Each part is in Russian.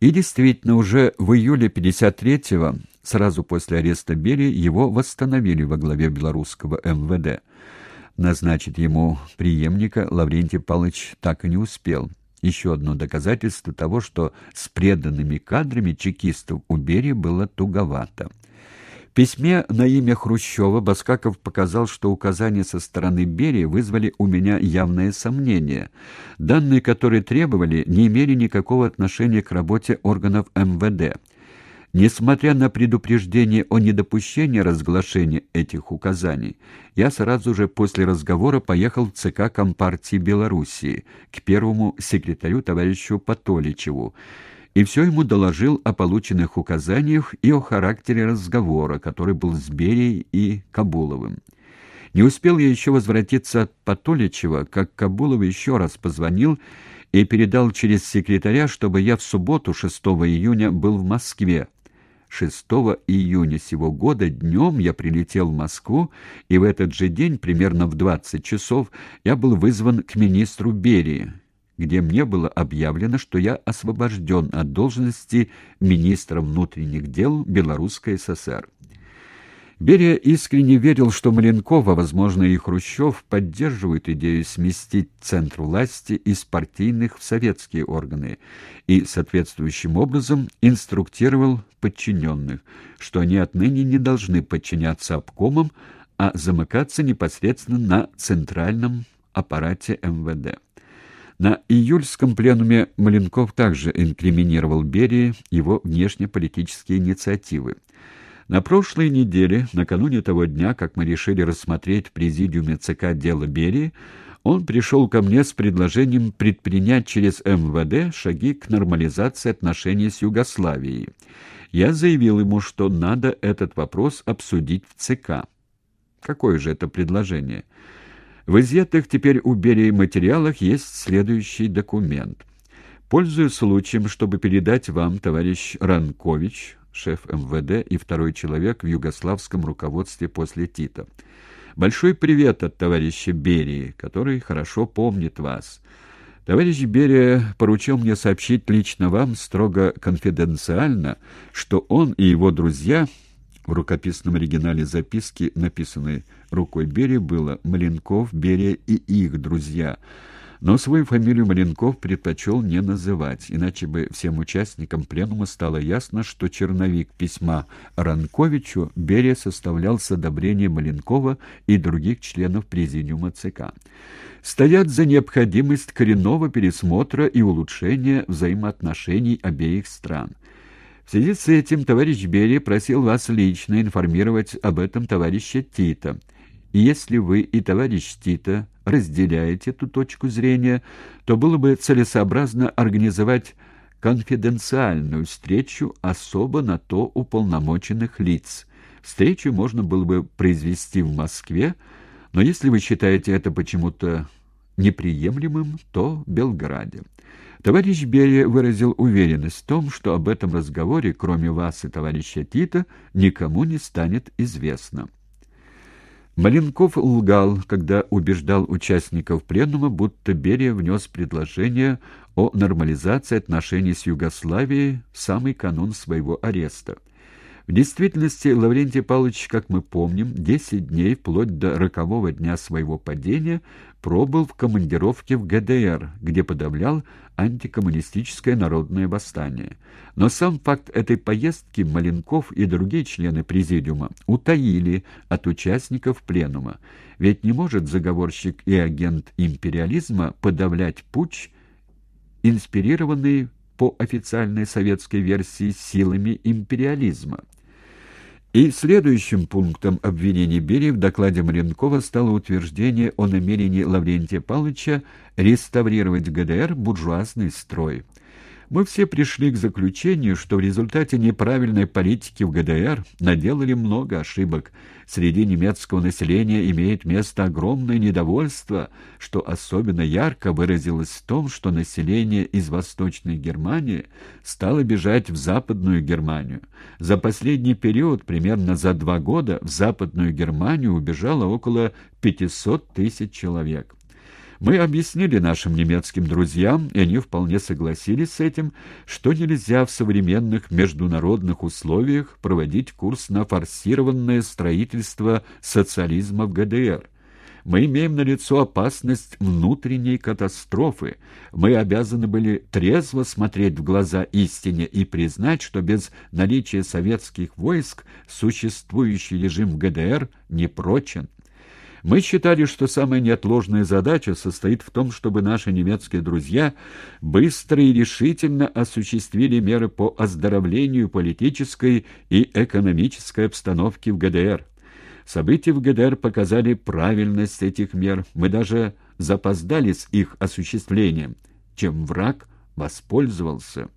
И действительно, уже в июле 53-го, сразу после ареста Берии, его восстановили во главе белорусского МВД. Назначить ему преемника Лаврентий Павлович так и не успел. Еще одно доказательство того, что с преданными кадрами чекистов у Берии было туговато. Письме на имя Хрущева Баскаков показал, что указания со стороны Берии вызвали у меня явное сомнение. Данные, которые требовали, не имели никакого отношения к работе органов МВД. Несмотря на предупреждение о недопущении разглашения этих указаний, я сразу же после разговора поехал в ЦК Компартии Белоруссии к первому секретарю товарищу Патоличеву и все ему доложил о полученных указаниях и о характере разговора, который был с Берией и Кабуловым. Не успел я еще возвратиться от Патоличева, как Кабулов еще раз позвонил и передал через секретаря, чтобы я в субботу, 6 июня, был в Москве, 6 июня сего года днем я прилетел в Москву, и в этот же день, примерно в 20 часов, я был вызван к министру Берии, где мне было объявлено, что я освобожден от должности министра внутренних дел Белорусской ССР. Берия искренне верил, что Маленков, а, возможно, и Хрущев поддерживают идею сместить центр власти из партийных в советские органы и соответствующим образом инструктировал подчиненных, что они отныне не должны подчиняться обкомам, а замыкаться непосредственно на центральном аппарате МВД. На июльском пленуме Маленков также инкриминировал Берии его внешнеполитические инициативы. На прошлой неделе, накануне того дня, как мы решили рассмотреть в президиуме ЦК дело Берии, он пришел ко мне с предложением предпринять через МВД шаги к нормализации отношений с Югославией. Я заявил ему, что надо этот вопрос обсудить в ЦК. Какое же это предложение? В изъятых теперь у Берии материалах есть следующий документ. Пользуясь случаем, чтобы передать вам, товарищ Ранкович, шеф МВД и второй человек в югославском руководстве после Тита. Большой привет от товарища Берии, который хорошо помнит вас. Товарищ Берия поручил мне сообщить лично вам строго конфиденциально, что он и его друзья в рукописном оригинале записки, написанной рукой Берии, было Маленков, Берия и их друзья – но свою фамилию Маленков предпочел не называть, иначе бы всем участникам пленума стало ясно, что черновик письма Ранковичу Берия составлял с одобрением Маленкова и других членов президиума ЦК. Стоят за необходимость коренного пересмотра и улучшения взаимоотношений обеих стран. В связи с этим товарищ Берия просил вас лично информировать об этом товарища Тита. И если вы и товарищ Тита разделяете эту точку зрения, то было бы целесообразно организовать конфиденциальную встречу особо на то уполномоченных лиц. Встречу можно было бы произвести в Москве, но если вы считаете это почему-то неприемлемым, то в Белграде. Товарищ Берия выразил уверенность в том, что об этом разговоре, кроме вас и товарища Тита, никому не станет известно. Маленков лгал, когда убеждал участников пленума, будто Берия внес предложение о нормализации отношений с Югославией в самый канун своего ареста. В действительности Лаврентий Павлович, как мы помним, 10 дней, вплоть до рокового дня своего падения, пробыл в командировке в ГДР, где подавлял антикоммунистическое народное восстание. Но сам факт этой поездки Маленков и другие члены президиума утаили от участников пленума, ведь не может заговорщик и агент империализма подавлять путч, инспирированный по официальной советской версии силами империализма. И следующим пунктом обвинения Берии в докладе Маренкова стало утверждение о намерении Лаврентия Павловича реставрировать в ГДР буржуазный строй – мы все пришли к заключению, что в результате неправильной политики в ГДР наделали много ошибок. Среди немецкого населения имеет место огромное недовольство, что особенно ярко выразилось в том, что население из Восточной Германии стало бежать в Западную Германию. За последний период, примерно за два года, в Западную Германию убежало около 500 тысяч человек. Мы объяснили нашим немецким друзьям, и они вполне согласились с этим, что нельзя в современных международных условиях проводить курс на форсированное строительство социализма в ГДР. Мы имеем на лицо опасность внутренней катастрофы. Мы обязаны были трезво смотреть в глаза истине и признать, что без наличия советских войск существующий режим ГДР не прочен. Мы считали, что самая неотложная задача состоит в том, чтобы наши немецкие друзья быстро и решительно осуществили меры по оздоровлению политической и экономической обстановки в ГДР. События в ГДР показали правильность этих мер. Мы даже запоздали с их осуществлением, чем враг воспользовался.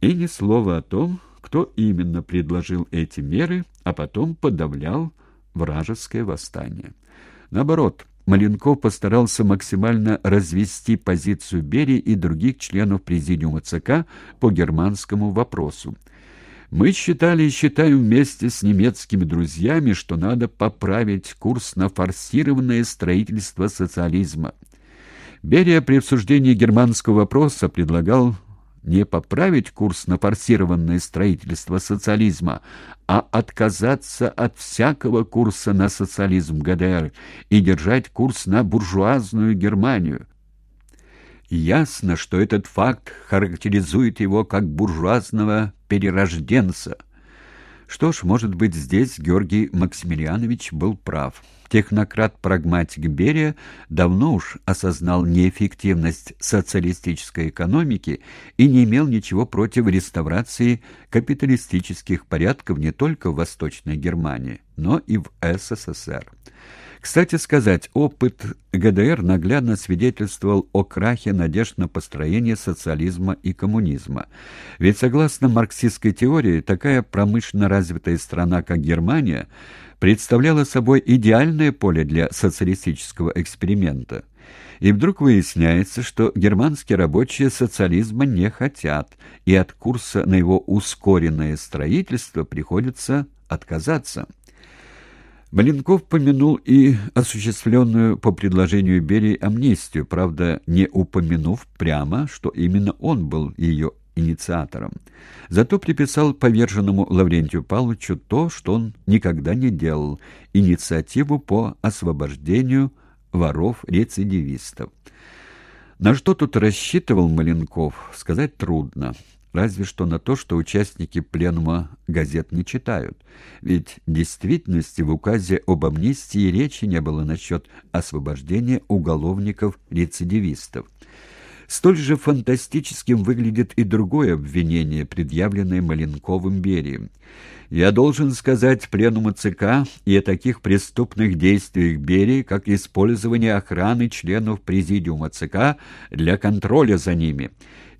И ни слова о том, кто именно предложил эти меры, а потом подавлял вражеское восстание. Наоборот, Маленков постарался максимально развести позицию Берии и других членов президиума ЦК по германскому вопросу. Мы считали и считаем вместе с немецкими друзьями, что надо поправить курс на форсированное строительство социализма. Берия при обсуждении германского вопроса предлагал не поправить курс на форсированное строительство социализма, а отказаться от всякого курса на социализм ГДР и держать курс на буржуазную Германию. Ясно, что этот факт характеризует его как буржуазного перерожденца – что ж, может быть, здесь Георгий Максимилианович был прав. Технократ-прагматик Берия давно уж осознал неэффективность социалистической экономики и не имел ничего против реставрации капиталистических порядков не только в Восточной Германии, но и в СССР. Кстати сказать, опыт ГДР наглядно свидетельствовал о крахе надежд на построение социализма и коммунизма. Ведь согласно марксистской теории, такая промышленно развитая страна, как Германия, представляла собой идеальное поле для социалистического эксперимента. И вдруг выясняется, что германские рабочие социализма не хотят, и от курса на его ускоренное строительство приходится отказаться. Маленков помянул и осуществленную по предложению Берии амнистию, правда, не упомянув прямо, что именно он был ее инициатором. Зато приписал поверженному Лаврентию Павловичу то, что он никогда не делал – инициативу по освобождению воров-рецидивистов. На что тут рассчитывал Маленков, сказать трудно разве что на то, что участники пленума газет не читают. Ведь в действительности в указе об амнистии речи не было насчет освобождения уголовников-рецидивистов. Столь же фантастическим выглядит и другое обвинение, предъявленное Маленковым Берием. Я должен сказать пленуму ЦК и о таких преступных действиях Берии, как использование охраны членов Президиума ЦК для контроля за ними.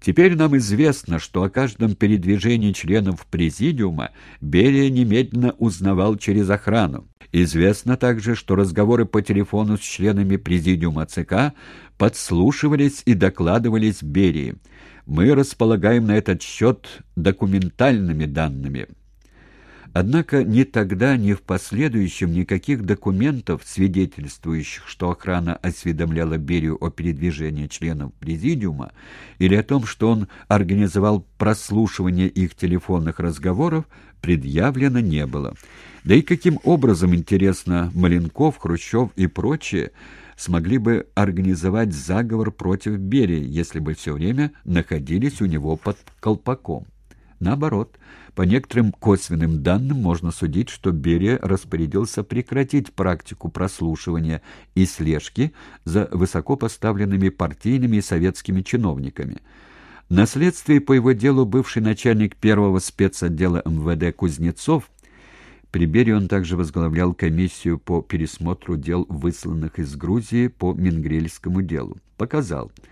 Теперь нам известно, что о каждом передвижении членов Президиума Берия немедленно узнавал через охрану. Известно также, что разговоры по телефону с членами Президиума ЦК подслушивались и докладывались Берии. Мы располагаем на этот счет документальными данными. Однако ни тогда, ни в последующем никаких документов, свидетельствующих, что охрана осведомляла Берию о передвижении членов Президиума или о том, что он организовал прослушивание их телефонных разговоров, предъявлено не было. Да и каким образом, интересно, Маленков, Хрущев и прочие смогли бы организовать заговор против Берии, если бы все время находились у него под колпаком? Наоборот, по некоторым косвенным данным можно судить, что Берия распорядился прекратить практику прослушивания и слежки за высокопоставленными партийными и советскими чиновниками. На следствии по его делу бывший начальник первого спецотдела МВД Кузнецов при Берии он также возглавлял комиссию по пересмотру дел, высланных из Грузии по Менгрельскому делу. Показал –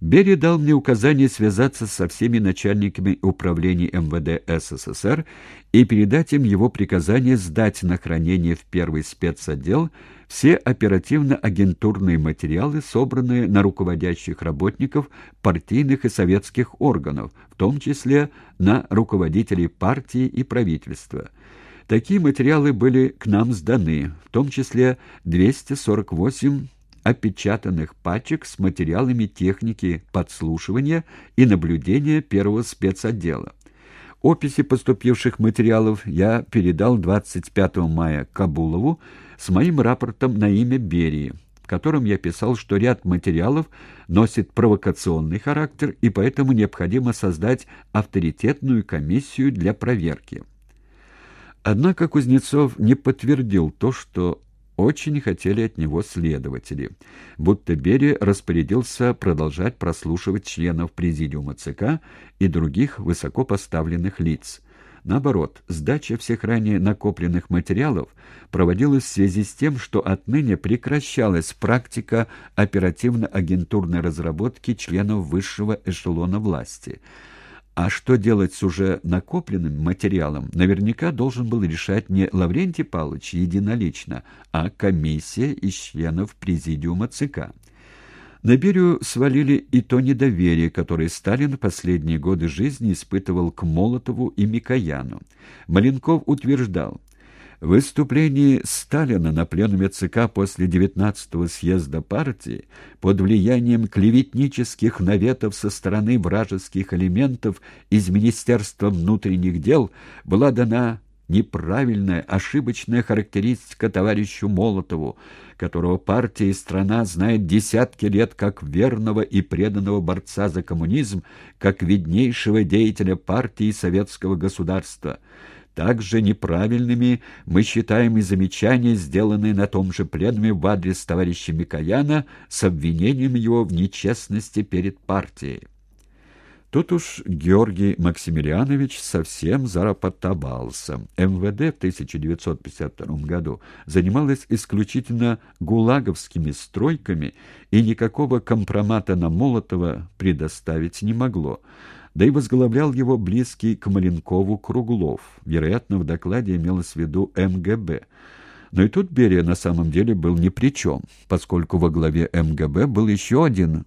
Берия дал мне указание связаться со всеми начальниками управлений МВД СССР и передать им его приказание сдать на хранение в первый спецотдел все оперативно-агентурные материалы, собранные на руководящих работников партийных и советских органов, в том числе на руководителей партии и правительства. Такие материалы были к нам сданы, в том числе 248 опечатанных пачек с материалами техники подслушивания и наблюдения первого спецотдела. Описи поступивших материалов я передал 25 мая Кабулову с моим рапортом на имя Берии, в котором я писал, что ряд материалов носит провокационный характер и поэтому необходимо создать авторитетную комиссию для проверки. Однако Кузнецов не подтвердил то, что очень хотели от него следователи, будто Берия распорядился продолжать прослушивать членов Президиума ЦК и других высокопоставленных лиц. Наоборот, сдача всех ранее накопленных материалов проводилась в связи с тем, что отныне прекращалась практика оперативно-агентурной разработки членов высшего эшелона власти – а что делать с уже накопленным материалом, наверняка должен был решать не Лаврентий Павлович единолично, а комиссия из членов президиума ЦК. На Берию свалили и то недоверие, которое Сталин в последние годы жизни испытывал к Молотову и Микояну. Маленков утверждал, в выступлении Сталина на пленуме ЦК после 19-го съезда партии под влиянием клеветнических наветов со стороны вражеских элементов из Министерства внутренних дел была дана неправильная, ошибочная характеристика товарищу Молотову, которого партия и страна знают десятки лет как верного и преданного борца за коммунизм, как виднейшего деятеля партии и советского государства. Также неправильными мы считаем и замечания, сделанные на том же пленуме в адрес товарища Микояна с обвинением его в нечестности перед партией. Тут уж Георгий Максимилианович совсем зарапортовался. МВД в 1952 году занималась исключительно гулаговскими стройками и никакого компромата на Молотова предоставить не могло да и возглавлял его близкий к Маленкову Круглов. Вероятно, в докладе имелось в виду МГБ. Но и тут Берия на самом деле был ни при чем, поскольку во главе МГБ был еще один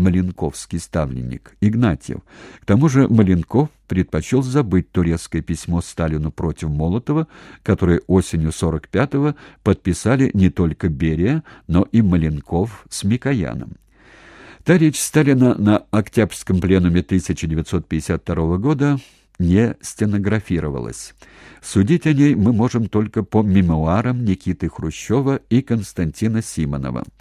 маленковский ставленник – Игнатьев. К тому же Маленков предпочел забыть турецкое письмо Сталину против Молотова, которое осенью 45-го подписали не только Берия, но и Маленков с Микояном. Та речь Сталина на Октябрьском пленуме 1952 года не стенографировалась. Судить о ней мы можем только по мемуарам Никиты Хрущева и Константина Симонова.